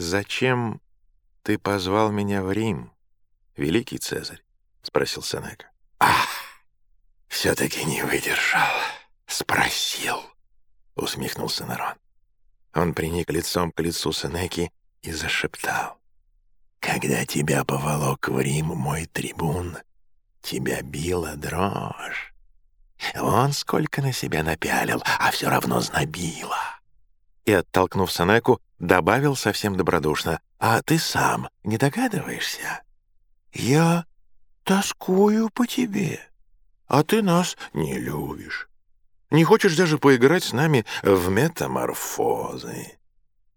«Зачем ты позвал меня в Рим, великий Цезарь?» — спросил Сенека. «Ах, все-таки не выдержал, спросил», — усмехнулся Нарон. Он приник лицом к лицу Сенеки и зашептал. «Когда тебя поволок в Рим мой трибун, тебя била дрожь. Вон сколько на себя напялил, а все равно знобило». И, оттолкнув Сенеку, добавил совсем добродушно. «А ты сам не догадываешься? Я тоскую по тебе, а ты нас не любишь. Не хочешь даже поиграть с нами в метаморфозы?»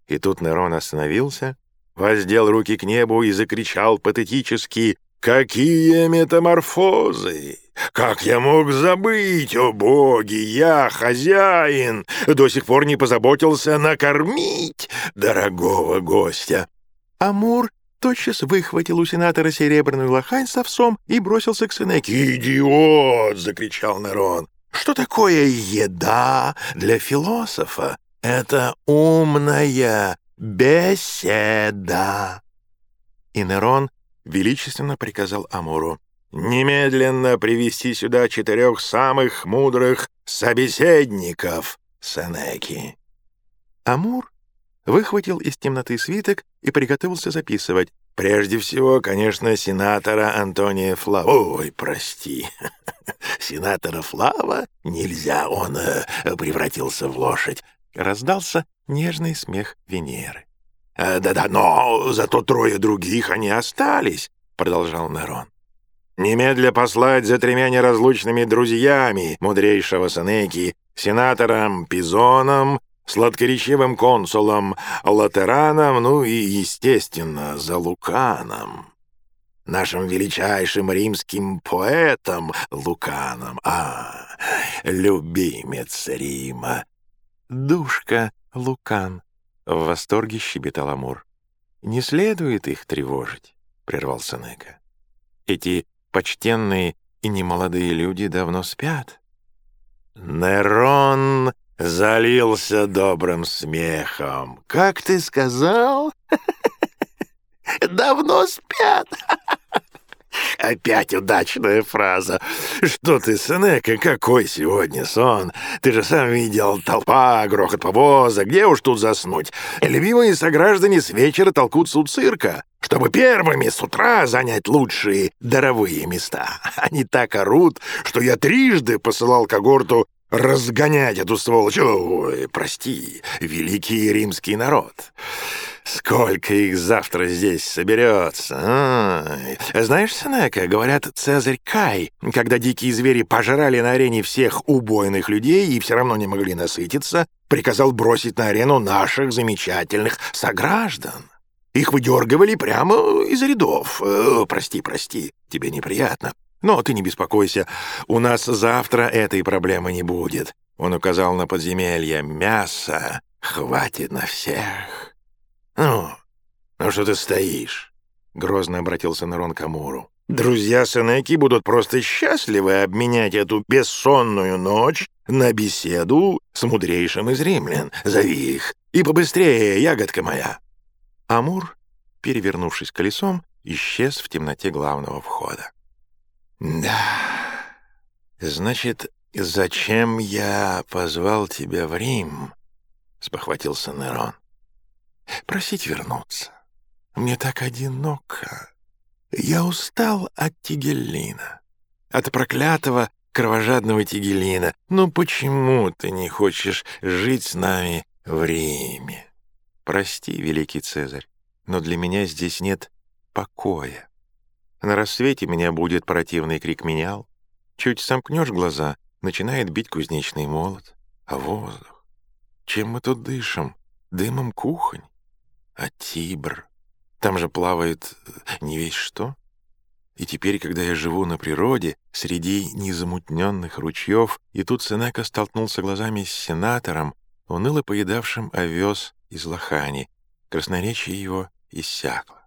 И тут Нерон остановился, воздел руки к небу и закричал патетически «Какие метаморфозы! Как я мог забыть, о боги, я, хозяин, до сих пор не позаботился накормить дорогого гостя!» Амур тотчас выхватил у сенатора серебряную лохань с овсом и бросился к Сенеке. «Идиот!» — закричал Нерон. «Что такое еда для философа? Это умная беседа!» И Нерон величественно приказал Амуру. «Немедленно привести сюда четырех самых мудрых собеседников Сенеки». Амур выхватил из темноты свиток и приготовился записывать. Прежде всего, конечно, сенатора Антония Флава. Ой, прости, сенатора Флава нельзя, он э, превратился в лошадь. Раздался нежный смех Венеры. «Э, «Да-да, но зато трое других они остались», — продолжал Нерон. «Немедля послать за тремя неразлучными друзьями мудрейшего Сенеки, сенатором Пизоном, сладкоречивым консулом Латераном, ну и, естественно, за Луканом. Нашим величайшим римским поэтом Луканом, а, любимец Рима. Душка Лукан, в восторге щебетал Амур. «Не следует их тревожить», — прервал Сенека. «Эти почтенные и немолодые люди давно спят». «Нерон залился добрым смехом. «Как ты сказал? Давно спят!» Опять удачная фраза. Что ты, Сенека, какой сегодня сон? Ты же сам видел, толпа, грохот повоза, где уж тут заснуть? Любимые сограждане с вечера толкутся у цирка, чтобы первыми с утра занять лучшие даровые места. Они так орут, что я трижды посылал когорту разгонять эту сволочь. Ой, прости, великий римский народ. Сколько их завтра здесь соберется. Ай. Знаешь, Сенека, говорят, Цезарь Кай, когда дикие звери пожрали на арене всех убойных людей и все равно не могли насытиться, приказал бросить на арену наших замечательных сограждан. Их выдергивали прямо из рядов. Э, прости, прости, тебе неприятно. Но ты не беспокойся, у нас завтра этой проблемы не будет. Он указал на подземелье. Мяса хватит на всех. Ну, ну что ты стоишь? Грозно обратился Нарон к Амуру. Друзья Сенеки будут просто счастливы обменять эту бессонную ночь на беседу с мудрейшим из римлян. Зови их. И побыстрее, ягодка моя. Амур, перевернувшись колесом, исчез в темноте главного входа. «Да, значит, зачем я позвал тебя в Рим?» — спохватился Нерон. «Просить вернуться. Мне так одиноко. Я устал от Тигеллина, от проклятого кровожадного Тигеллина. Ну почему ты не хочешь жить с нами в Риме? Прости, великий Цезарь, но для меня здесь нет покоя. На рассвете меня будет противный крик менял. Чуть сомкнешь глаза, начинает бить кузнечный молот. А воздух? Чем мы тут дышим? Дымом кухонь? А Тибр? Там же плавает э, не весь что. И теперь, когда я живу на природе, среди незамутненных ручьев, и тут Сенека столкнулся глазами с сенатором, уныло поедавшим овес из лохани, красноречие его иссякло.